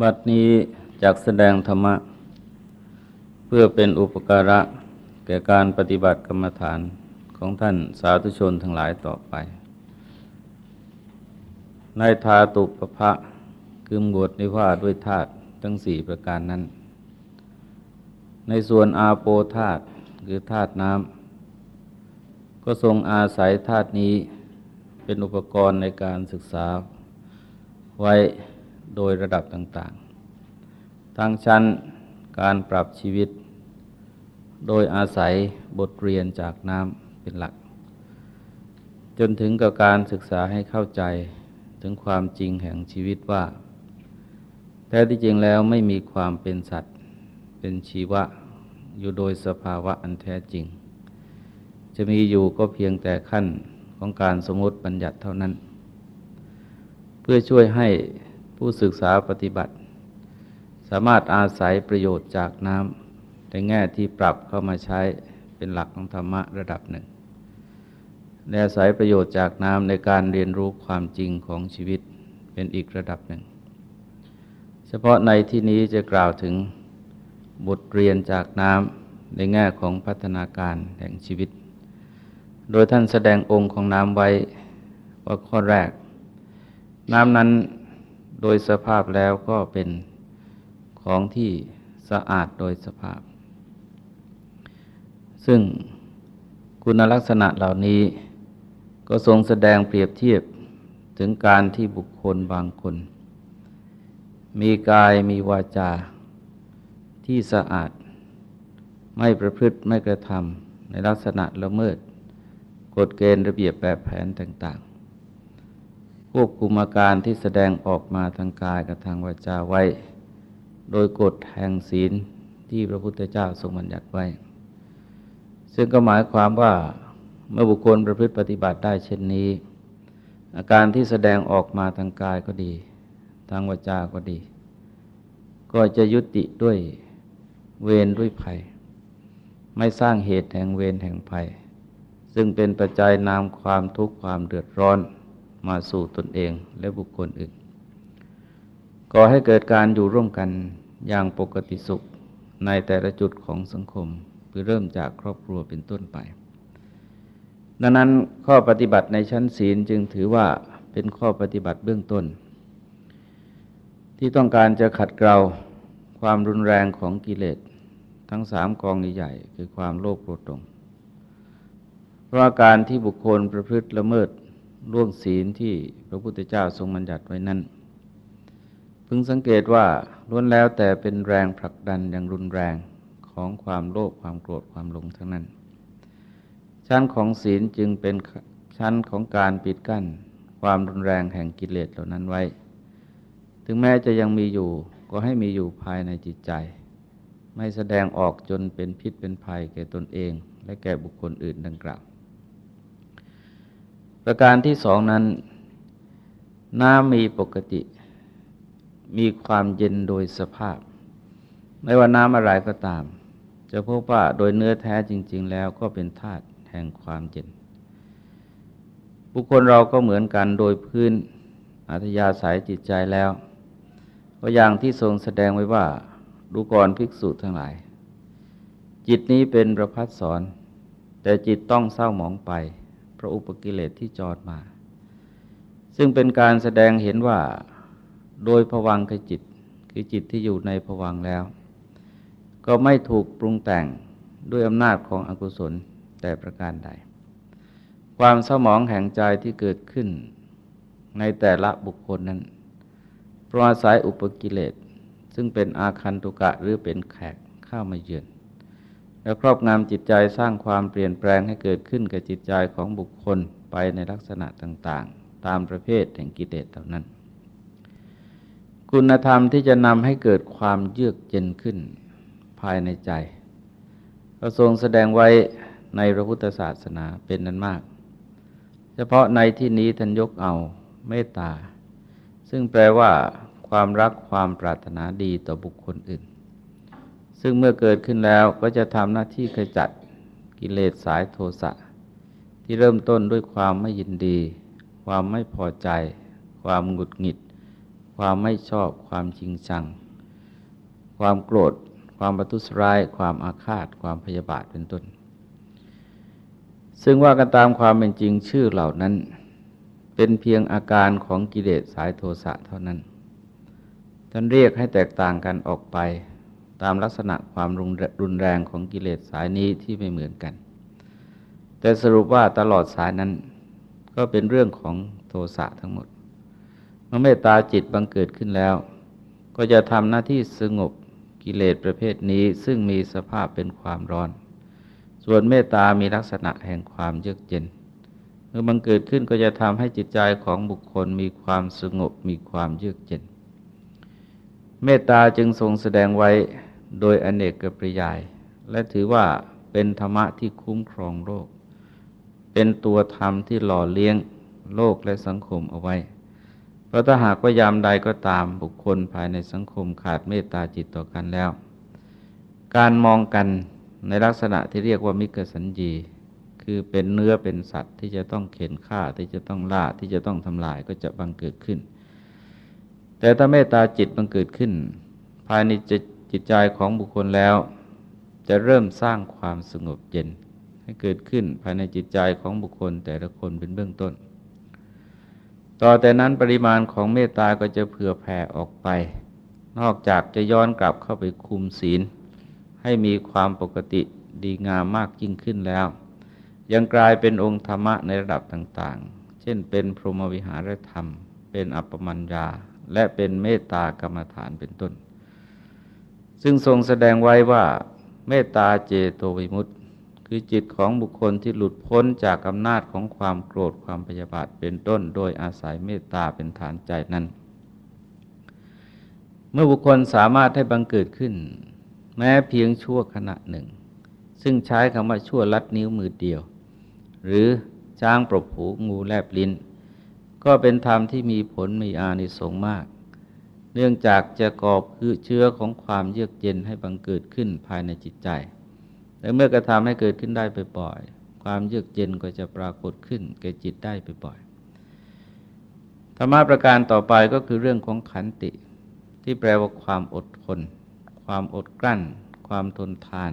บัดนี้จากแสดงธรรมะ เพื่อเป็นอุปการะ แก่การปฏิบัติกรรมฐานของท่านสาธุชนทั้งหลายต่อไป ในทาตุปภะคือหมวดนิวาด้วยธาตุทั้งสี่ประการนั้น ในส่วนอาโปธาตุคือธาตุน้ำก็ทรงอาศัยธาตุนี้เป็นอุปกรณ์ในการศึกษาไว้ โดยระดับต่างๆ ทั้งชั้นการปรับชีวิต โดยอาศัยบทเรียนจากน้ำเป็นหลัก จนถึงกับการศึกษาให้เข้าใจถึงความจริงแห่งชีวิตว่า แท้ที่จริงแล้วไม่มีความเป็นสัตว์ เป็นชีวะอยู่โดยสภาวะอันแท้จริง จะมีอยู่ก็เพียงแต่ขั้นของการสมมติบัญญัติเท่านั้น เพื่อช่วยให้ ผู้ศึกษาปฏิบัติ สามารถอาศัยประโยชน์จากน้ำในแง่ที่ปรับเข้ามาใช้เป็นหลักของธรรมะระดับหนึ่งและอาศัยประโยชน์จากน้ำในการเรียนรู้ความจริงของชีวิตเป็นอีกระดับหนึ่ง เฉพาะในที่นี้จะกล่าวถึงบทเรียนจากน้ำในแง่ของพัฒนาการแห่งชีวิต โดยท่านแสดงองค์ของน้ำไว้ว่าข้อแรก น้ำนั้น โดยสภาพแล้วก็เป็นของที่สะอาดโดยสภาพ ซึ่งคุณลักษณะเหล่านี้ก็ทรงแสดงเปรียบเทียบถึงการที่บุคคลบางคน มีกายมีวาจาที่สะอาด ไม่ประพฤติไม่กระทำในลักษณะละเมิด กฎเกณฑ์ระเบียบแบบแผนต่างๆ ควบคุมอาการที่แสดงออกมาทางกายกับทางวาจาไว้ โดยกฎแห่งศีลที่พระพุทธเจ้าทรงบัญญัติไว้ ซึ่งก็หมายความว่าเมื่อบุคคลประพฤติปฏิบัติได้เช่นนี้ อาการที่แสดงออกมาทางกายก็ดี ทางวาจาก็ดี ก็จะยุติด้วยเวรด้วยภัย ไม่สร้างเหตุแห่งเวรแห่งภัย ซึ่งเป็นปัจจัยนำความทุกข์ความเดือดร้อน มาสู่ตนเองและบุคคลอื่นก่อให้เกิดการอยู่ร่วมกันอย่างปกติสุขในแต่ละจุดของสังคมคือเริ่มจากครอบครัวเป็นต้นไป ดังนั้นข้อปฏิบัติในชั้นศีลจึงถือว่าเป็นข้อปฏิบัติเบื้องต้น ที่ต้องการจะขัดเกลาความรุนแรงของกิเลสทั้งสามกองใหญ่คือความโลภโกรธหลงเพราะการที่บุคคลประพฤติละเมิด ล่วงศีลที่พระพุทธเจ้าทรงบัญญัติไว้นั้นพึงสังเกตว่าล้วนแล้วแต่เป็นแรงผลักดันอย่างรุนแรงของความโลภความโกรธความหลงทั้งนั้น ชั้นของศีลจึงเป็นชั้นของการปิดกั้น ความรุนแรงแห่งกิเลสเหล่านั้นไว้ ถึงแม้จะยังมีอยู่ก็ให้มีอยู่ภายในจิตใจ ไม่แสดงออกจนเป็นพิษเป็นภัยแก่ตนเอง และแก่บุคคลอื่นดังกล่าว ประการที่สองนั้น น้ำมีปกติ มีความเย็นโดยสภาพ ไม่ว่าน้ำอะไรก็ตาม จะพบว่าโดยเนื้อแท้จริง ๆ แล้วก็เป็นธาตุแห่งความเย็น บุคคลเราก็เหมือนกันโดยพื้นอัธยาศัยจิตใจแล้วก็อย่างที่ทรงแสดงไว้ว่าดูก่อนภิกษุทั้งหลาย จิตนี้เป็นประพัดสอน แต่จิตต้องเศร้าหมองไป ระอุปกิเลสที่จอดมา ซึ่งเป็นการแสดงเห็นว่าโดยผวังคจิตคือจิตที่อยู่ในผวังแล้ว ก็ไม่ถูกปรุงแต่งด้วยอำนาจของอกุศลแต่ประการใด ความเศร้าหมองแห่งใจที่เกิดขึ้นในแต่ละบุคคลนั้นเพราะอาศัยอุปกิเลสซึ่งเป็นอาคันตุกะหรือเป็นแขกเข้ามาเยือน แล้วครอบงำจิตใจสร้างความเปลี่ยนแปลงให้เกิดขึ้นกับจิตใจของบุคคลไปในลักษณะต่างๆ ตามประเภทแห่งกิเลสเหล่านั้น คุณธรรมที่จะนำให้เกิดความเยือกเย็นขึ้นภายในใจพระทรงแสดงไว้ในพระพุทธศาสนาเป็นนั้นมาก เฉพาะในที่นี้ท่านยกเอาเมตตา ซึ่งแปลว่าความรักความปรารถนาดีต่อบุคคลอื่น ซึ่งเมื่อเกิดขึ้นแล้วก็จะทำหน้าที่ขจัดกิเลสสายโทสะที่เริ่มต้นด้วยความไม่ยินดี ความไม่พอใจ ความหงุดหงิด ความไม่ชอบ ความจริงจัง ความโกรธ ความประทุษร้าย ความอาฆาต ความพยาบาทเป็นต้น ซึ่งว่ากันตามความเป็นจริงชื่อเหล่านั้น เป็นเพียงอาการของกิเลสสายโทสะเท่านั้น ท่านเรียกให้แตกต่างกันออกไป ตามลักษณะความรุนแรงของกิเลสสายนี้ที่ไม่เหมือนกัน แต่สรุปว่าตลอดสายนั้นก็เป็นเรื่องของโทสะทั้งหมด เมื่อเมตตาจิตบังเกิดขึ้นแล้ว ก็จะทำหน้าที่สงบกิเลสประเภทนี้ซึ่งมีสภาพเป็นความร้อน ส่วนเมตตามีลักษณะแห่งความเยือกเย็น เมื่อบังเกิดขึ้นก็จะทำให้จิตใจของบุคคลมีความสงบมีความเยือกเย็น เมตตาจึงทรงแสดงไว้ โดยอเนกกปริยาย และถือว่าเป็นธรรมะที่คุ้มครองโลก เป็นตัวธรรมที่หล่อเลี้ยงโลกและสังคมเอาไว้ เพราะถ้าหากว่ายามใดก็ตามบุคคลภายในสังคมขาดเมตตาจิตต่อกันแล้ว การมองกันในลักษณะที่เรียกว่ามิกสัญญีคือเป็นเนื้อเป็นสัตว์ที่จะต้องเข็นฆ่าที่จะต้องล่าที่จะต้องทำลายก็จะบังเกิดขึ้น แต่ถ้าเมตตาจิตบังเกิดขึ้น ภายในจิต จิตใจของบุคคลแล้ว จะเริ่มสร้างความสงบเย็น ให้เกิดขึ้นภายในจิตใจของบุคคลแต่ละคนเป็นเบื้องต้น ต่อแต่นั้นปริมาณของเมตตาก็จะเผื่อแผ่ออกไป นอกจากจะย้อนกลับเข้าไปคุมศีล ให้มีความปกติดีงามมากยิ่งขึ้นแล้ว ยังกลายเป็นองค์ธรรมะในระดับต่างๆ เช่นเป็นพรหมวิหารธรรม เป็นอัปปมัญญาและเป็นเมตตากรรมฐานเป็นต้น ซึ่งทรงแสดงไว้ว่าเมตตาเจโตวิมุตติคือจิตของบุคคลที่หลุดพ้นจากอำนาจของความโกรธความพยาบาทเป็นต้น โดยอาศัยเมตตาเป็นฐานใจนั้น เมื่อบุคคลสามารถให้บังเกิดขึ้น แม้เพียงชั่วขณะหนึ่ง ซึ่งใช้คำว่าชั่วลัดนิ้วมือเดียว หรือจ้างปรบหูงูแลบลิ้น ก็เป็นธรรมที่มีผลมีอานิสงส์มาก เนื่องจากจะกอบคือเชื้อของความเยือกเย็นให้บังเกิดขึ้นภายในจิตใจ และเมื่อกระทำให้เกิดขึ้นได้บ่อยๆความเยือกเย็นก็จะปรากฏขึ้นแก่จิตได้บ่อยๆธรรมะประการต่อไปก็คือเรื่องของขันติ ที่แปลว่าความอดทน ความอดกลั้น ความทนทาน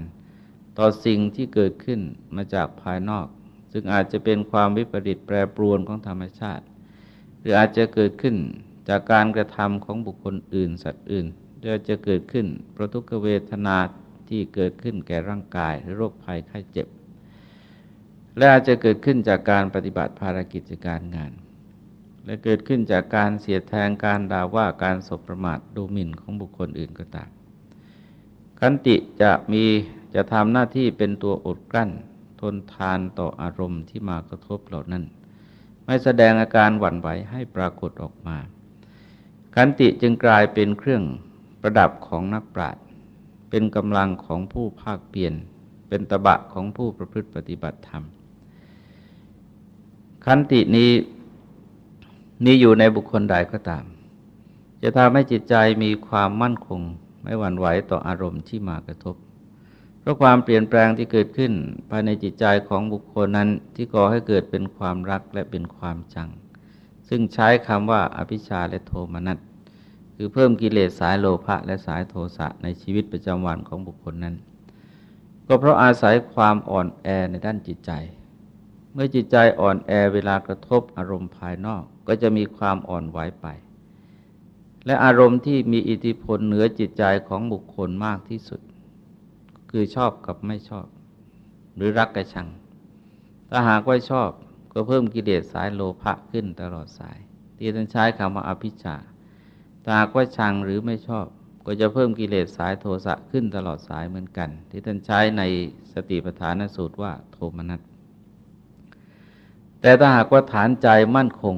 ต่อสิ่งที่เกิดขึ้นมาจากภายนอก ซึ่งอาจจะเป็นความวิปริตแปรปรวนของธรรมชาติ หรืออาจจะเกิดขึ้น จากการกระทำของบุคคลอื่น สัตว์อื่นหรือจะเกิดขึ้นเพราะทุกเวทนาที่เกิดขึ้นแก่ร่างกายโรคภัยไข้เจ็บ และอาจจะเกิดขึ้นจากการปฏิบัติภารกิจการงาน และเกิดขึ้นจากการเสียแทงการด่าว่าการสบประมาทดูหมิ่นของบุคคลอื่นก็ตามขันติจะมีจะทำหน้าที่เป็นตัวอดกลั้น ทนทานต่ออารมณ์ที่มากระทบเหล่านั้น ไม่แสดงอาการหวั่นไหวให้ปรากฏออกมา ขันติจึงกลายเป็นเครื่องประดับของนักปราชญ์เป็นกำลังของผู้ภาคเปลี่ยน เป็นตบะของผู้ประพฤติปฏิบัติธรรม ขันตินี้นี้อยู่ในบุคคลใดก็ตาม จะทำให้จิตใจมีความมั่นคง ไม่หวั่นไหวต่ออารมณ์ที่มากระทบ เพราะความเปลี่ยนแปลงที่เกิดขึ้น ภายในจิตใจของบุคคลนั้นที่ก่อให้เกิดเป็นความรักและเป็นความจัง ซึ่งใช้คำว่าอภิชาและโทมนัส คือเพิ่มกิเลสสายโลภะและสายโทสะในชีวิตประจำวันของบุคคลนั้น ก็เพราะอาศัยความอ่อนแอในด้านจิตใจ เมื่อจิตใจอ่อนแอเวลากระทบอารมณ์ภายนอกก็จะมีความอ่อนไหวไป และอารมณ์ที่มีอิทธิพลเหนือจิตใจของบุคคลมากที่สุด คือชอบกับไม่ชอบ หรือรักกับชัง ถ้าหากว่าชอบก็เพิ่มกิเลสสายโลภะขึ้นตลอดสาย ที่ท่านใช้คำว่าอภิชา หากว่าชังหรือไม่ชอบ ก็จะเพิ่มกิเลสสายโทสะขึ้นตลอดสายเหมือนกัน ที่ท่านใช้ในสติปัฏฐานสูตรว่าโทมนัสแต่ถ้าหากว่าฐานใจมั่นคง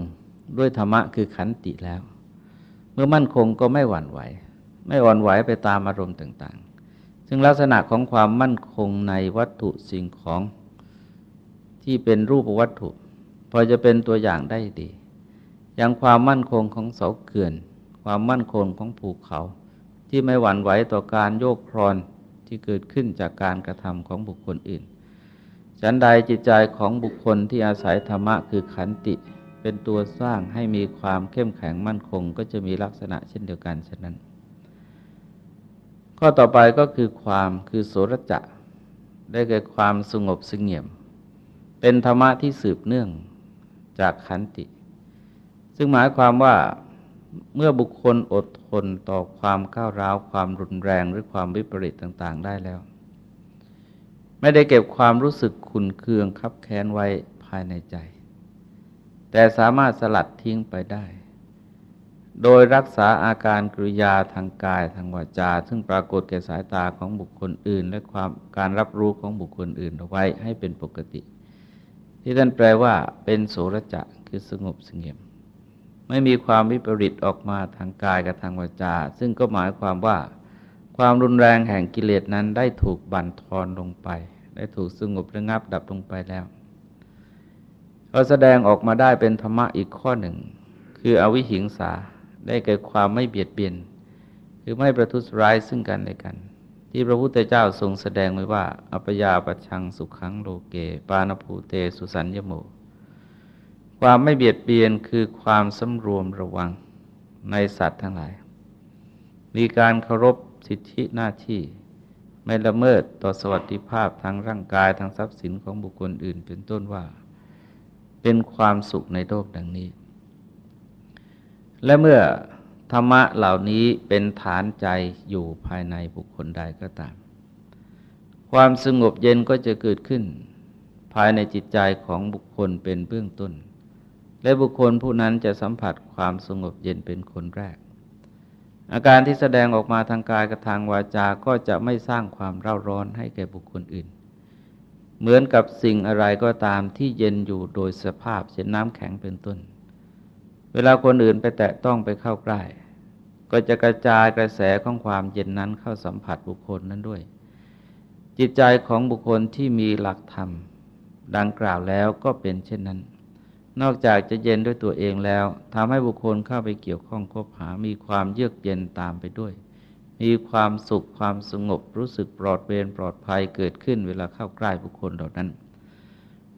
ด้วยธรรมะคือขันติแล้ว เมื่อมั่นคงก็ไม่หวั่นไหว ไม่อ่อนไหวไปตามอารมณ์ต่างๆ ซึ่งลักษณะของความมั่นคงในวัตถุสิ่งของที่เป็นรูปวัตถุ พอจะเป็นตัวอย่างได้ดี อย่างความมั่นคงของเสาเขื่อน ความมั่นคงของภูเขา ที่ไม่หวั่นไหวต่อการโยกครอนที่เกิดขึ้นจากการกระทำของบุคคลอื่น ฉันใดจิตใจของบุคคลที่อาศัยธรรมะคือขันติเป็นตัวสร้างให้มีความเข้มแข็งมั่นคงก็จะมีลักษณะเช่นเดียวกันฉะนั้น ข้อต่อไปก็คือความคือโสรจะได้แก่ความสงบสงเงียม เป็นธรรมะที่สืบเนื่องจากขันติ ซึ่งหมายความว่า เมื่อบุคคลอดทนต่อความก้าวร้าวความรุนแรงหรือความวิปริตต่าง ๆ ได้แล้ว ไม่ได้เก็บความรู้สึกขุนเคืองคับแค้นไว้ภายในใจ แต่สามารถสลัดทิ้งไปได้ โดยรักษาอาการกริยาทางกายทางวาจา ซึ่งปรากฏแก่สายตาของบุคคลอื่น และความการรับรู้ของบุคคลอื่นเอาไว้ให้เป็นปกติ ที่ท่านแปลว่าเป็นโสรจะคือสงบสงเงียม ไม่มีความวิปริตออกมาทางกายกับทางวาจา ซึ่งก็หมายความว่า ความรุนแรงแห่งกิเลสนั้นได้ถูกบั่นทอนลงไป ได้ถูกสงบระงับดับลงไปแล้วเราแสดงออกมาได้เป็นธรรมะอีกข้อหนึ่ง คืออวิหิงสาได้เกิดความไม่เบียดเบียน คือไม่ประทุษร้ายซึ่งกันและกัน ที่พระพุทธเจ้าทรงแสดงไว้ว่า อัปยาปชังสุขังโลเก ปานภูเตสุสัญญโม ความไม่เบียดเบียนคือความสำรวมระวังในสัตว์ทั้งหลาย มีการเคารพสิทธิหน้าที่ ไม่ละเมิดต่อสวัสดิภาพทางร่างกายทางทรัพย์สินของบุคคลอื่นเป็นต้นว่า เป็นความสุขในโลกดังนี้ และเมื่อธรรมะเหล่านี้เป็นฐานใจอยู่ภายในบุคคลใดก็ตาม ความสงบเย็นก็จะเกิดขึ้น ภายในจิตใจของบุคคลเป็นเบื้องต้น และบุคคลผู้นั้นจะสัมผัสความสงบเย็นเป็นคนแรก อาการที่แสดงออกมาทางกายกับทางวาจาก็จะไม่สร้างความเร่าร้อนให้แก่บุคคลอื่น เหมือนกับสิ่งอะไรก็ตามที่เย็นอยู่โดยสภาพเช่นน้ำแข็งเป็นต้น เวลาคนอื่นไปแตะต้องไปเข้าใกล้ก็จะกระจายกระแสของความเย็นนั้นเข้าสัมผัสบุคคลนั้นด้วย จิตใจของบุคคลที่มีหลักธรรม ดังกล่าวแล้วก็เป็นเช่นนั้น นอกจากจะเย็นด้วยตัวเองแล้วทำให้บุคคลเข้าไปเกี่ยวข้องคบหา มีความเยือกเย็นตามไปด้วย มีความสุขความสงบรู้สึกปลอดเวรปลอดภัยเกิดขึ้นเวลาเข้าใกล้บุคคลเหล่านั้น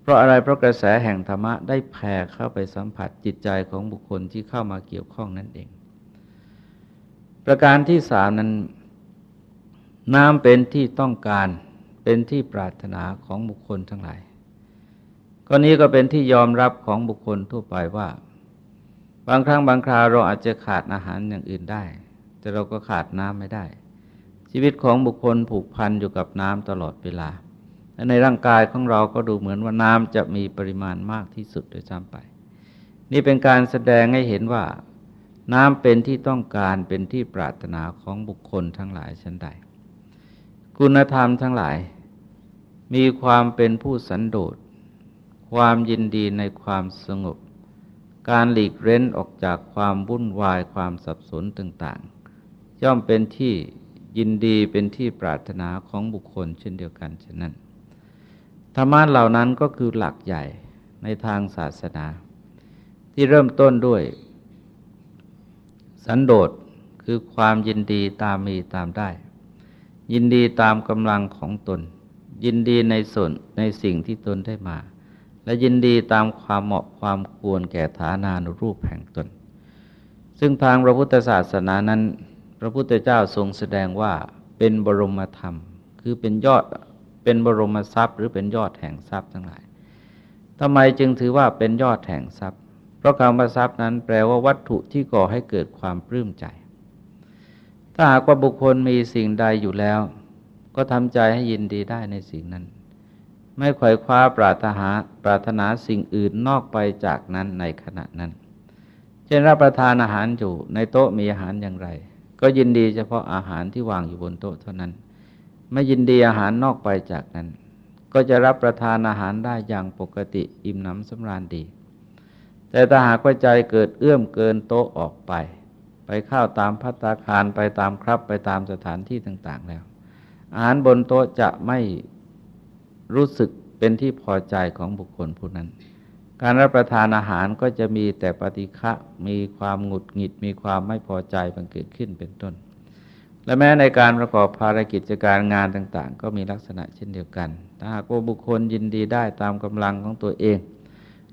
เพราะอะไรเพราะกระแสแห่งธรรมะได้แผ่เข้าไปสัมผัสจิตใจของบุคคลที่เข้ามาเกี่ยวข้องนั่นเอง ประการที่สามนั้น น้ำเป็นที่ต้องการเป็นที่ปรารถนาของบุคคลทั้งหลาย ข้อนี้ก็เป็นที่ยอมรับของบุคคลทั่วไปว่า บางครั้งบางคราวเราอาจจะขาดอาหารอย่างอื่นได้ แต่เราก็ขาดน้ำไม่ได้ ชีวิตของบุคคลผูกพันอยู่กับน้ำตลอดเวลาและในร่างกายของเราก็ดูเหมือนว่าน้ำจะมีปริมาณมากที่สุดโดยซ้ำไป นี่เป็นการแสดงให้เห็นว่า น้ำเป็นที่ต้องการเป็นที่ปรารถนาของบุคคลทั้งหลายชั้นใด คุณธรรมทั้งหลาย มีความเป็นผู้สันโดษ ความยินดีในความสงบ การหลีกเร้นออกจากความวุ่นวายความสับสนต่างๆ ย่อมเป็นที่ยินดีเป็นที่ปรารถนาของบุคคลเช่นเดียวกันฉะนั้นธรรมะเหล่านั้นก็คือหลักใหญ่ในทางศาสนา ที่เริ่มต้นด้วย สันโดษคือความยินดีตามมีตามได้ ยินดีตามกำลังของตน ยินดีในส่วนในสิ่งที่ตนได้มา และยินดีตามความเหมาะความควรแก่ฐานานุรูปแห่งตน ซึ่งทางพระพุทธศาสนานั้น พระพุทธเจ้าทรงแสดงว่าเป็นบรมธรรม คือเป็นยอดเป็นบรมทรัพย์ หรือเป็นยอดแห่งทรัพย์ทั้งหลายทำไมจึงถือว่าเป็นยอดแห่งทรัพย์ เพราะคำว่าทรัพย์นั้นแปลว่าวัตถุที่ก่อให้เกิดความปลื้มใจ ถ้าหากว่าบุคคลมีสิ่งใดอยู่แล้ว ก็ทำใจให้ยินดีได้ในสิ่งนั้น ไม่ขวายคว้าปรารถนาปรารถนาสิ่งอื่นนอกไปจากนั้นในขณะนั้น เช่นรับประทานอาหารอยู่ในโต๊ะมีอาหารอย่างไร ก็ยินดีเฉพาะอาหารที่วางอยู่บนโต๊ะเท่านั้น ไม่ยินดีอาหารนอกไปจากนั้น ก็จะรับประทานอาหารได้อย่างปกติอิ่มหนำสำราญดี แต่ถ้าหากว่าใจเกิดเอื้อมเกินโต๊ะออกไป ไปข้าวตามพัตตาคารไปตามครับไปตามสถานที่ต่าง ๆ แล้ว อาหารบนโต๊ะจะไม่ รู้สึกเป็นที่พอใจของบุคคลผู้นั้น การรับประทานอาหารก็จะมีแต่ปฏิฆะมีความหงุดหงิด มีความไม่พอใจบังเกิดขึ้นเป็นต้น และแม้ในการประกอบภารกิจการงานต่าง ๆ ก็มีลักษณะเช่นเดียวกัน ถ้าหากว่าบุคคลยินดีได้ตามกำลังของตัวเอง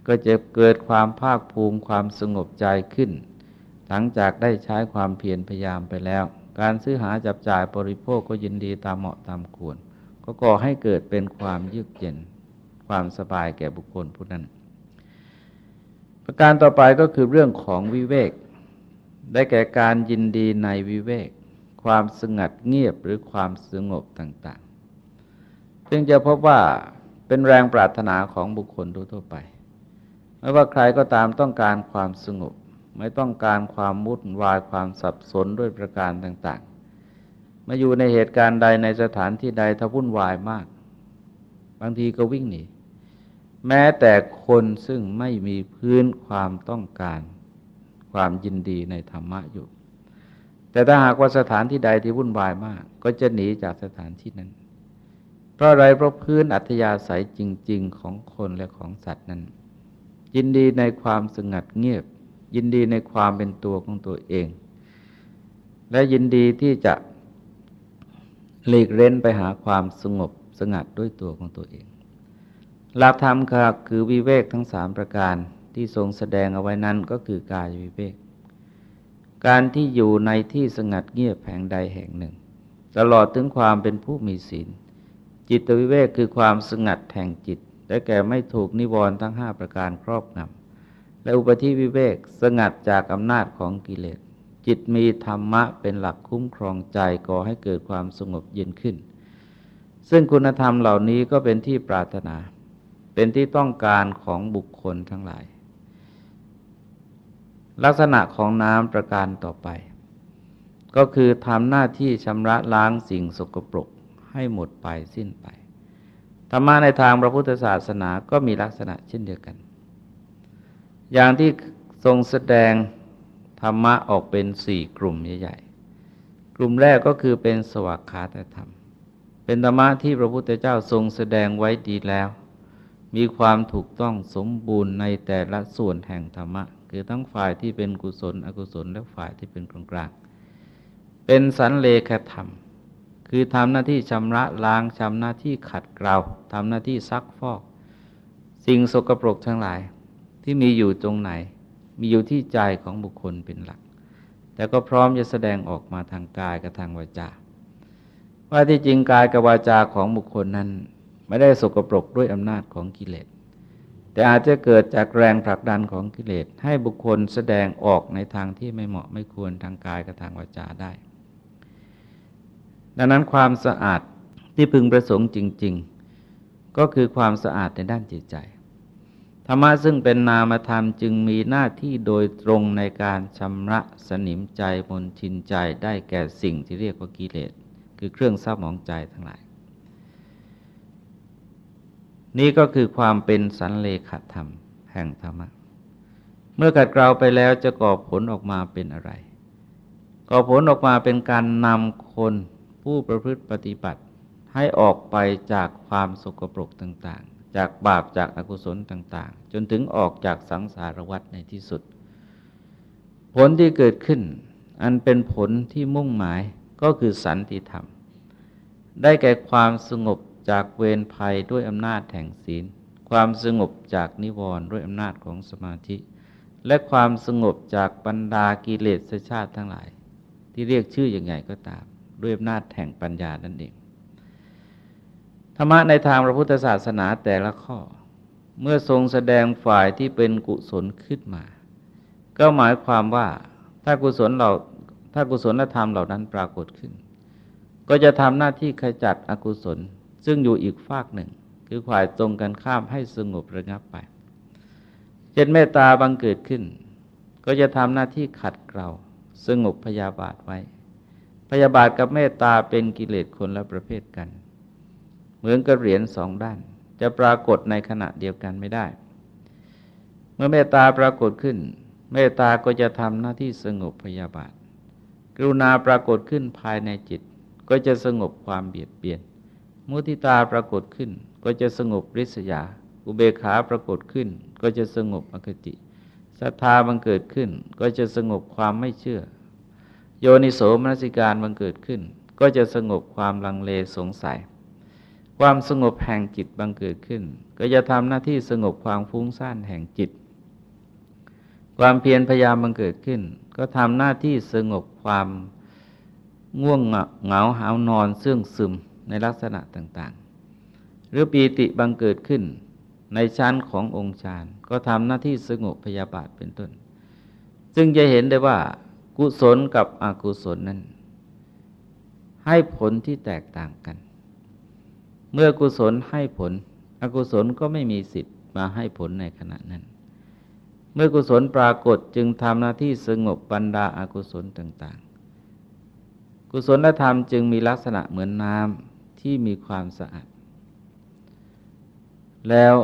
ก็จะเกิดความภาคภูมิความสงบใจขึ้น หลังจากได้ใช้ความเพียรพยายามไปแล้ว การซื้อหาจับจ่ายบริโภคก็ยินดีตามเหมาะตามควร ก็ก่อให้เกิดเป็นความยืดเย็น ความสบายแก่บุคคลผู้นั้น ประการต่อไปก็คือเรื่องของวิเวก ได้แก่การยินดีในวิเวก ความสงัดเงียบหรือความสงบต่างๆ ซึ่งจะพบว่าเป็นแรงปรารถนาของบุคคลทั่วไป ไม่ว่าใครก็ตามต้องการความสงบ ไม่ต้องการความมุดวายความสับสนด้วยประการต่างๆ มาอยู่ในเหตุการณ์ใดในสถานที่ใดถ้าวุ่นวายมาก บางทีก็วิ่งหนีแม้แต่คนซึ่งไม่มีพื้นความต้องการ ความยินดีในธรรมะอยู่ แต่ถ้าหากว่าสถานที่ใดที่วุ่นวายมาก ก็จะหนีจากสถานที่นั้น เพราะอะไรเพราะพื้นอัธยาศัยจริง ๆ ของคนและของสัตว์นั้น ยินดีในความสงัดเงียบ ยินดีในความเป็นตัวของตัวเอง และยินดีที่จะ หลีกเร้นไปหาความสงบสงัดด้วยตัวของตัวเอง หลักธรรมครับคือวิเวกทั้งสามประการที่ทรงแสดงเอาไว้นั้นก็คือกายวิเวก การที่อยู่ในที่สงัดเงียบแห่งใดแห่งหนึ่ง ตลอดถึงความเป็นผู้มีศีล จิตวิเวกคือความสงัดแห่งจิต และแก่ไม่ถูกนิวรณ์ทั้งห้าประการครอบงำและอุปธิวิเวกสงัดจากอำนาจของกิเลส จิตมีธรรมะเป็นหลักคุ้มครองใจก่อให้เกิดความสงบเย็นขึ้น ซึ่งคุณธรรมเหล่านี้ก็เป็นที่ปรารถนา เป็นที่ต้องการของบุคคลทั้งหลาย ลักษณะของน้ำประการต่อไป ก็คือทำหน้าที่ชำระล้างสิ่งสกปรกให้หมดไปสิ้นไป ธรรมะในทางพระพุทธศาสนาก็มีลักษณะเช่นเดียวกัน อย่างที่ทรงแสดง ธรรมะออกเป็นสี่กลุ่มใหญ่ๆ กลุ่มแรกก็คือเป็นสวากขาตธรรม เป็นธรรมะที่พระพุทธเจ้าทรงแสดงไว้ดีแล้ว มีความถูกต้องสมบูรณ์ในแต่ละส่วนแห่งธรรมะ คือทั้งฝ่ายที่เป็นกุศล อกุศล และฝ่ายที่เป็นกลางกลางเป็นสันเลขธรรม คือทำหน้าที่ชำระล้างทำหน้าที่ขัดเกลาทำหน้าที่ซักฟอก สิ่งสกปรกทั้งหลายที่มีอยู่ตรงไหน มีอยู่ที่ใจของบุคคลเป็นหลัก แต่ก็พร้อมจะแสดงออกมาทางกายกับทางวาจา ว่าที่จริงกายกับวาจาของบุคคลนั้น ไม่ได้สกปรกด้วยอำนาจของกิเลส แต่อาจจะเกิดจากแรงผลักดันของกิเลส ให้บุคคลแสดงออกในทางที่ไม่เหมาะไม่ควรทางกายกับทางวาจาได้ ดังนั้นความสะอาดที่พึงประสงค์จริง ๆ ก็คือความสะอาดในด้านจิตใจ รรมะซึ่งเป็นนามธรรมจึงมีหน้าที่โดยตรงในการชำระสนิมใจมนชินใจได้แก่สิ่งที่เรียกว่ากิเลส คือเครื่องเศร้าหมองใจทั้งหลาย นี่ก็คือความเป็นสันเลขธรรม แห่งธรรมะ เมื่อขัดเกลาไปแล้วจะก่อผลออกมาเป็นอะไร ก่อผลออกมาเป็นการนำคนผู้ประพฤติปฏิบัติให้ออกไปจากความสกปรกต่างๆ จากบาปจากอากุศลต่าง ๆ จนถึงออกจากสังสารวัฏในที่สุด ผลที่เกิดขึ้น อันเป็นผลที่มุ่งหมายก็คือสันติธรรม ได้แก่ความสงบจากเวรภัยด้วยอำนาจแห่งศีล ความสงบจากนิวรณ์ด้วยอำนาจของสมาธิ และความสงบจากบรรดากิเลสชาติทั้งหลาย ที่เรียกชื่ออย่างไงก็ตาม ด้วยอำนาจแห่งปัญญานั่นเอง รรมะในทางพระพุทธศาสนาแต่ละข้อ เมื่อทรงแสดงฝ่ายที่เป็นกุศลขึ้นมา ก็หมายความว่าถ้ากุศลเราถ้ากุศลธรรมเหล่านั้นปรากฏขึ้น ก็จะทำหน้าที่ขจัดอกุศล ซึ่งอยู่อีกฝากหนึ่ง คือฝ่ายตรงกันข้ามให้สงบระงับไปเช่นเมตตาบังเกิดขึ้น ก็จะทำหน้าที่ขัดเกลาสงบพยาบาทไว้ พยาบาทกับเมตตาเป็นกิเลสคนละประเภทกัน เหมือนกับเหรียญสองด้าน จะปรากฏในขณะเดียวกันไม่ได้ เมื่อเมตตาปรากฏขึ้น เมตตาก็จะทำหน้าที่สงบพยาบาท กรุณาปรากฏขึ้นภายในจิต ก็จะสงบความเบียดเบียน มุทิตาปรากฏขึ้น ก็จะสงบริษยา อุเบกขาปรากฏขึ้น ก็จะสงบอคติศรัทธาบังเกิดขึ้น ก็จะสงบความไม่เชื่อ โยนิโสมนสิการบังเกิดขึ้น ก็จะสงบความลังเลสงสัย ความสงบแห่งจิตบังเกิดขึ้น ก็จะทำหน้าที่สงบความฟุ้งซ่านแห่งจิต ความเพียรพยายามบังเกิดขึ้น ก็ทำหน้าที่สงบความง่วงเหงาหาวนอนเสื่องซึมในลักษณะต่างๆ หรือปีติบังเกิดขึ้น ในชั้นขององค์ฌานก็ทำหน้าที่สงบพยาบาทเป็นต้น ซึ่งจะเห็นได้ว่า กุศลกับอกุศลนั้น ให้ผลที่แตกต่างกัน เมื่อกุศลให้ผล อกุศลก็ไม่มีสิทธิ์มาให้ผลในขณะนั้น เมื่อกุศลปรากฏจึงทำหน้าที่สงบบรรดาอากุศลต่าง ๆ กุศลธรรมจึงมีลักษณะเหมือนน้ำที่มีความสะอาด แล้ว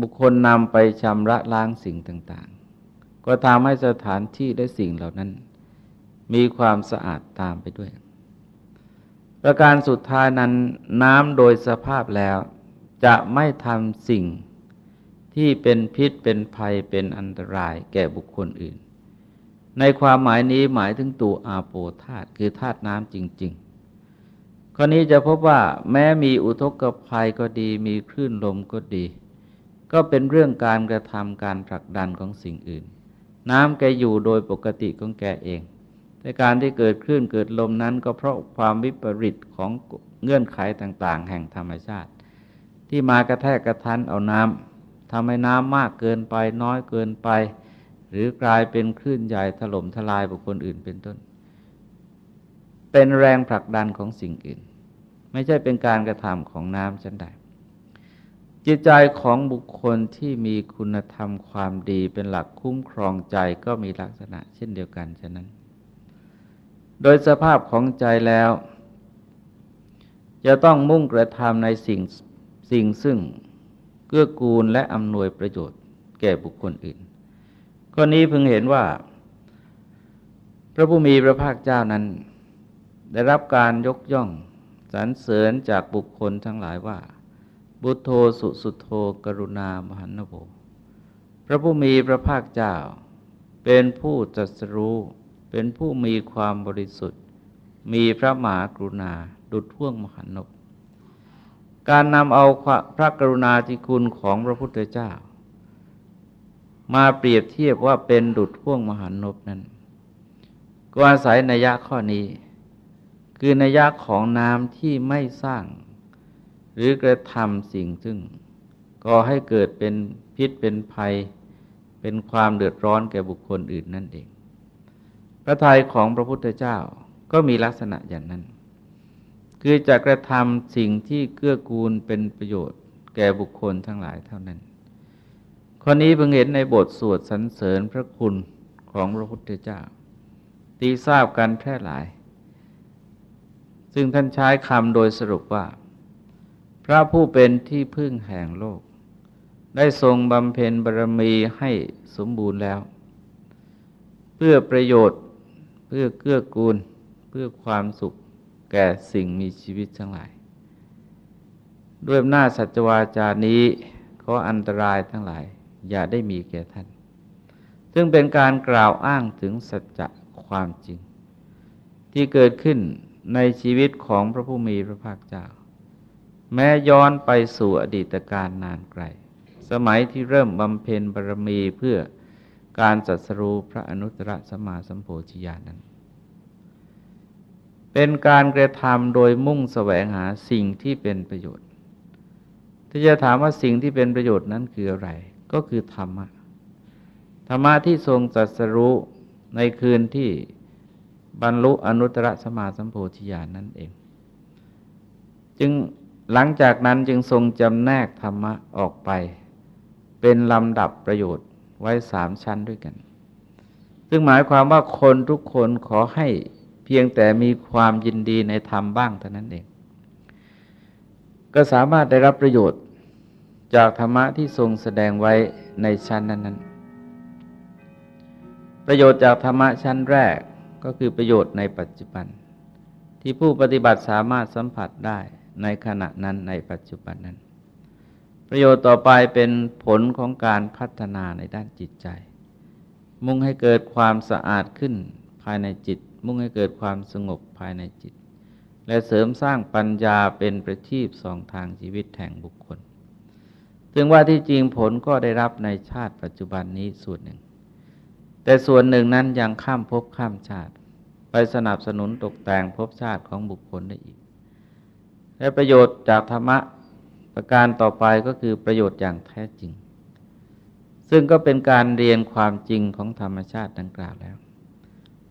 บุคคลนำไปชำระล้างสิ่งต่าง ๆ ก็ทำให้สถานที่และสิ่งเหล่านั้น มีความสะอาดตามไปด้วย ประการสุดท้ายนั้นน้ำโดยสภาพแล้ว จะไม่ทำสิ่งที่เป็นพิษเป็นภัยเป็นอันตรายแก่บุคคลอื่น ในความหมายนี้หมายถึงตัวอาโปธาตคือธาตุน้ำจริง ๆ ข้อนี้จะพบว่าแม้มีอุทกภัยก็ดีมีคลื่นลมก็ดี ก็เป็นเรื่องการกระทำการผลักดันของสิ่งอื่น น้ำแกอยู่โดยปกติของแกเอง การที่เกิดคลื่นเกิดลมนั้น ก็เพราะความวิปริตของเงื่อนไขต่างๆ แห่งธรรมชาติ ที่มากระแทกกระทันเอาน้ำทำให้น้ำมากเกินไปน้อยเกินไป หรือกลายเป็นคลื่นใหญ่ถล่มทลายบุคคลอื่นเป็นต้น เป็นแรงผลักดันของสิ่งอื่น ไม่ใช่เป็นการกระทำของน้ำชั้นใดจิตใจของบุคคลที่มีคุณธรรมความดีเป็นหลักคุ้มครองใจก็มีลักษณะเช่นเดียวกันฉะนั้น โดยสภาพของใจแล้ว จะต้องมุ่งกระทำในสิ่งสิ่งซึ่งเกื้อกูลและอำนวยประโยชน์แก่บุคคลอื่นข้อนี้เพิ่งเห็นว่า พระผู้มีพระภาคเจ้านั้น ได้รับการยกย่องสรรเสริญจากบุคคลทั้งหลายว่า บุตโธสุสุโธกรุณามหันโภพระผู้มีพระภาคเจ้าเป็นผู้จัดสรู้ เป็นผู้มีความบริสุทธิ์ มีพระมหากรุณา ดุจท่วงมหันนบการนำเอาพระกรุณาธิคุณของพระพุทธเจ้า มาเปรียบเทียบว่าเป็นดุจท่วงมหันนบนั้น ก็อาศัยนัยยะข้อนี้ คือนัยยะของน้ำที่ไม่สร้าง หรือกระทำสิ่งซึ่งก่อให้เกิดเป็นพิษเป็นภัย เป็นความเดือดร้อนแก่บุคคลอื่นนั่นเอง พระทัยของพระพุทธเจ้าก็มีลักษณะอย่างนั้น คือจะกระทำสิ่งที่เกื้อกูลเป็นประโยชน์ แก่บุคคลทั้งหลายเท่านั้นข้อนี้เพิ่งเห็นในบทสวดสรรเสริญพระคุณของพระพุทธเจ้า ตีทราบกันแพร่หลาย ซึ่งท่านใช้คำโดยสรุปว่า พระผู้เป็นที่พึ่งแห่งโลก ได้ทรงบำเพ็ญบารมีให้สมบูรณ์แล้ว เพื่อประโยชน์ เพื่อเกื้อกูลเพื่อความสุขแก่สิ่งมีชีวิตทั้งหลาย ด้วยหน้าสัจวาจานี้ขออันตรายทั้งหลาย อย่าได้มีแก่ท่าน ซึ่งเป็นการกล่าวอ้างถึงสัจจะความจริง ที่เกิดขึ้นในชีวิตของพระผู้มีพระภาคเจ้า แม้ย้อนไปสู่อดีตการนานไกล สมัยที่เริ่มบำเพ็ญบารมีเพื่อ การจัดสรูพระอนุตตรสมาสัมโพธิญาณนั้น เป็นการกระทำโดยมุ่งแสวงหาสิ่งที่เป็นประโยชน์ ที่จะถามว่าสิ่งที่เป็นประโยชน์นั้นคืออะไร ก็คือธรรมะ ธรรมะที่ทรงจัดสรู้ในคืนที่บรรลุอนุตตรสมาสัมโพธิญาณนั่นเอง จึงหลังจากนั้นจึงทรงจำแนกธรรมะออกไป เป็นลำดับประโยชน์ ไว้สามชั้นด้วยกัน ซึ่งหมายความว่าคนทุกคนขอให้เพียงแต่มีความยินดีในธรรมบ้างเท่านั้นเอง ก็สามารถได้รับประโยชน์จากธรรมะที่ทรงแสดงไว้ในชั้นนั้น ๆ ประโยชน์จากธรรมะชั้นแรกก็คือประโยชน์ในปัจจุบัน ที่ผู้ปฏิบัติสามารถสัมผัสได้ในขณะนั้นในปัจจุบันนั้น ประโยชน์ต่อไปเป็นผลของการพัฒนาในด้านจิตใจ มุ่งให้เกิดความสะอาดขึ้นภายในจิต มุ่งให้เกิดความสงบภายในจิต และเสริมสร้างปัญญาเป็นประทีปสองทางชีวิตแห่งบุคคล ถึงว่าที่จริงผลก็ได้รับในชาติปัจจุบันนี้ส่วนหนึ่ง แต่ส่วนหนึ่งนั้นยังข้ามภพข้ามชาติ ไปสนับสนุนตกแต่งภพชาติของบุคคลได้อีก และประโยชน์จากธรรมะ ประการต่อไปก็คือประโยชน์อย่างแท้จริง ซึ่งก็เป็นการเรียนความจริงของธรรมชาติดังกล่าวแล้ว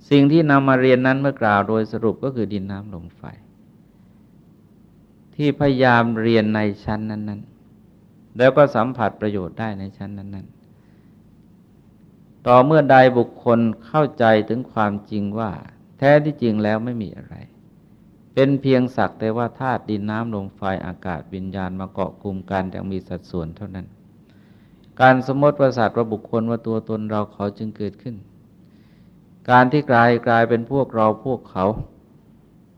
สิ่งที่นำมาเรียนนั้นเมื่อกล่าวโดยสรุปก็คือดินน้ำลมไฟ ที่พยายามเรียนในชั้นนั้น ๆ แล้วก็สัมผัสประโยชน์ได้ในชั้นนั้น ๆ ต่อเมื่อใดบุคคลเข้าใจถึงความจริงว่า แท้ที่จริงแล้วไม่มีอะไร เป็นเพียงสักแต่ว่าธาตุดินน้ำลมไฟอากาศวิญญาณมาเกาะกลุ่มกันอย่างมีสัดส่วนเท่านั้น การสมมติประสาทว่าบุคคลว่าตัวตนเราเขาจึงเกิดขึ้น การที่กลายกลายเป็นพวกเราพวกเขา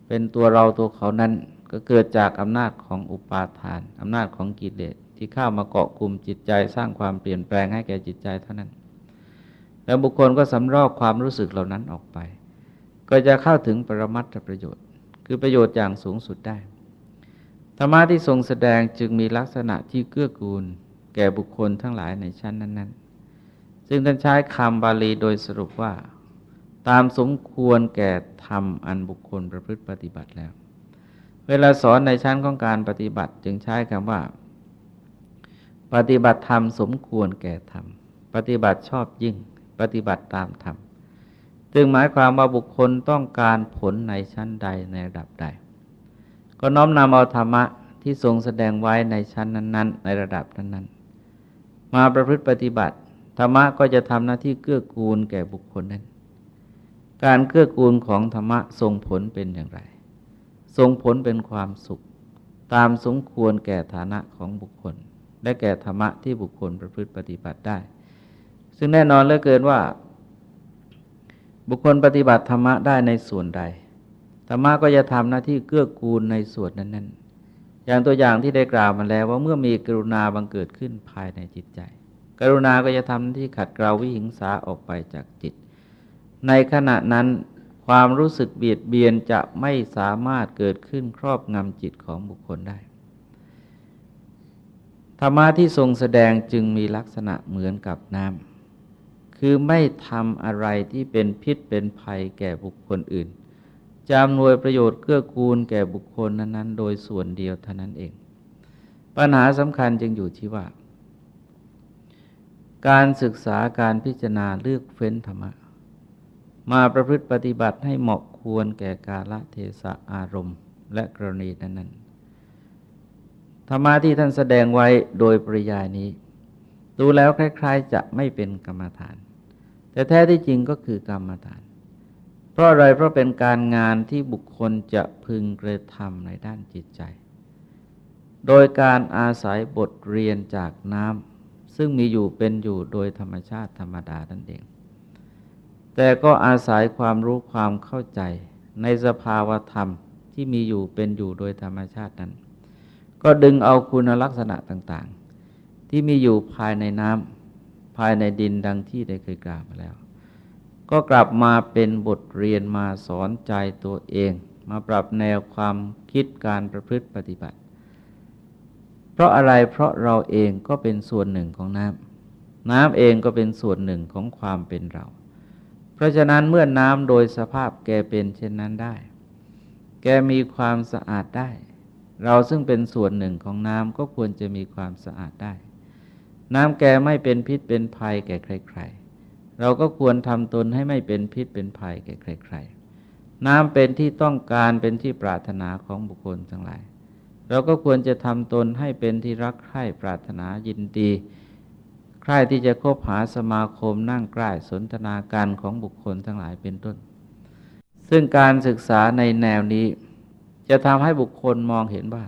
เป็นตัวเราตัวเขานั้นก็เกิดจากอำนาจของอุปาทานอำนาจของกิเลสที่เข้ามาเกาะกลุ่มจิตใจสร้างความเปลี่ยนแปลงให้แก่จิตใจเท่านั้น แล้วบุคคลก็สำรอกความรู้สึกเหล่านั้นออกไป ก็จะเข้าถึงปรมัตถประโยชน์ คือประโยชน์อย่างสูงสุดได้ ธรรมะที่ทรงแสดงจึงมีลักษณะที่เกื้อกูล แก่บุคคลทั้งหลายในชั้นนั้น ๆ ซึ่งท่านใช้คำบาลีโดยสรุปว่า ตามสมควรแก่ธรรมอันบุคคลประพฤติปฏิบัติแล้ว เวลาสอนในชั้นของการปฏิบัติจึงใช้คำว่า ปฏิบัติธรรมสมควรแก่ธรรม ปฏิบัติชอบยิ่ง ปฏิบัติตามธรรม จึงหมายความว่าบุคคลต้องการผลในชั้นใดในระดับใด ก็น้อมนำเอาธรรมะที่ทรงแสดงไว้ในชั้นนั้น ๆ ในระดับนั้นๆ มาประพฤติปฏิบัติ ธรรมะก็จะทำหน้าที่เกื้อกูลแก่บุคคลนั้น การเกื้อกูลของธรรมะทรงผลเป็นอย่างไร ทรงผลเป็นความสุข ตามสมควรแก่ฐานะของบุคคล และแก่ธรรมะที่บุคคลประพฤติปฏิบัติได้ ซึ่งแน่นอนเหลือเกินว่า บุคคลปฏิบัติธรรมะได้ในส่วนใดธรรมะก็จะทำหน้าที่เกื้อกูลในส่วนนั้นๆ อย่างตัวอย่างที่ได้กล่าวมาแล้วว่าเมื่อมีกรุณาบังเกิดขึ้นภายในจิตใจ กรุณาก็จะทำหน้าที่ขัดเกลาวิหิงสาออกไปจากจิต ในขณะนั้นความรู้สึกเบียดเบียนจะไม่สามารถเกิดขึ้นครอบงำจิตของบุคคลได้ ธรรมะที่ทรงแสดงจึงมีลักษณะเหมือนกับน้ำ คือไม่ทำอะไรที่เป็นพิษเป็นภัยแก่บุคคลอื่นจำนวยประโยชน์เกื้อกูลแก่บุคคลนั้น ๆ โดยส่วนเดียวเท่านั้นเอง ปัญหาสำคัญจึงอยู่ที่ว่า การศึกษาการพิจารณาเลือกเฟ้นธรรมะ มาประพฤติปฏิบัติให้เหมาะควรแก่กาลเทศะอารมณ์ และกรณีนั้นๆธรรมะที่ท่านแสดงไว้โดยปริยายนี้ ดูแล้วคล้าย ๆ จะไม่เป็นกรรมฐาน แต่แท้ที่จริงก็คือกรรมฐาน เพราะอะไรเพราะเป็นการงานที่บุคคลจะพึงกระทำในด้านจิตใจ โดยการอาศัยบทเรียนจากน้ำซึ่งมีอยู่เป็นอยู่โดยธรรมชาติธรรมดานั่นเอง แต่ก็อาศัยความรู้ความเข้าใจในสภาวธรรมที่มีอยู่เป็นอยู่โดยธรรมชาตินั้น ก็ดึงเอาคุณลักษณะต่างๆ ที่มีอยู่ภายในน้ำ ภายในดินดังที่ได้เคยกล่าวมาแล้ว ก็กลับมาเป็นบทเรียนมาสอนใจตัวเอง มาปรับแนวความคิดการประพฤติปฏิบัติ เพราะอะไรเพราะเราเองก็เป็นส่วนหนึ่งของน้ำน้ำเองก็เป็นส่วนหนึ่งของความเป็นเรา เพราะฉะนั้นเมื่อน้ำโดยสภาพแกเป็นเช่นนั้นได้ แกมีความสะอาดได้ เราซึ่งเป็นส่วนหนึ่งของน้ำก็ควรจะมีความสะอาดได้ น้ำแกไม่เป็นพิษเป็นภัยแก่ใคร ๆ เราก็ควรทำตนให้ไม่เป็นพิษเป็นภัยแก่ใคร ๆ น้ำเป็นที่ต้องการเป็นที่ปรารถนาของบุคคลทั้งหลาย เราก็ควรจะทำตนให้เป็นที่รักใคร่ปรารถนายินดี ใคร่ที่จะคบหาสมาคมนั่งใกล้สนทนาการของบุคคลทั้งหลายเป็นต้น ซึ่งการศึกษาในแนวนี้ จะทำให้บุคคลมองเห็นว่า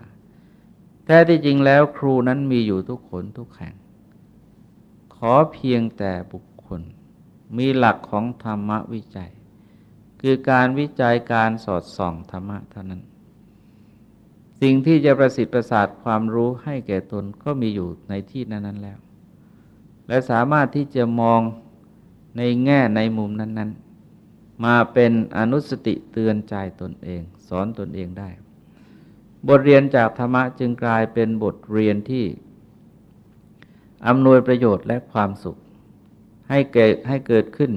แท้ที่จริงแล้วครูนั้นมีอยู่ทุกคนทุกแห่ง อเพียงแต่บุคคล มีหลักของธรรมวิจัย คือการวิจัยการสอดส่องธรรมะเท่านั้น สิ่งที่จะประสิทธิ์ประสาทความรู้ให้แก่ตนก็มีอยู่ในที่นั้นๆแล้ว และสามารถที่จะมองในแง่ในมุมนั้น ๆ มาเป็นอนุสติเตือนใจตนเอง สอนตนเองได้ บทเรียนจากธรรมะจึงกลายเป็นบทเรียนที่ อำนวยประโยชน์และความสุข ให้เกิดให้เกิดขึ้น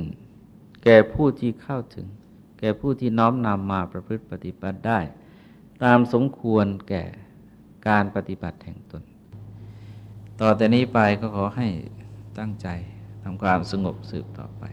แก่ผู้ที่เข้าถึง แก่ผู้ที่น้อมนำมาประพฤติปฏิบัติได้ ตามสมควรแก่การปฏิบัติแห่งตน ต่อแต่นี้ไปก็ขอให้ตั้งใจทำความสงบสืบต่อไป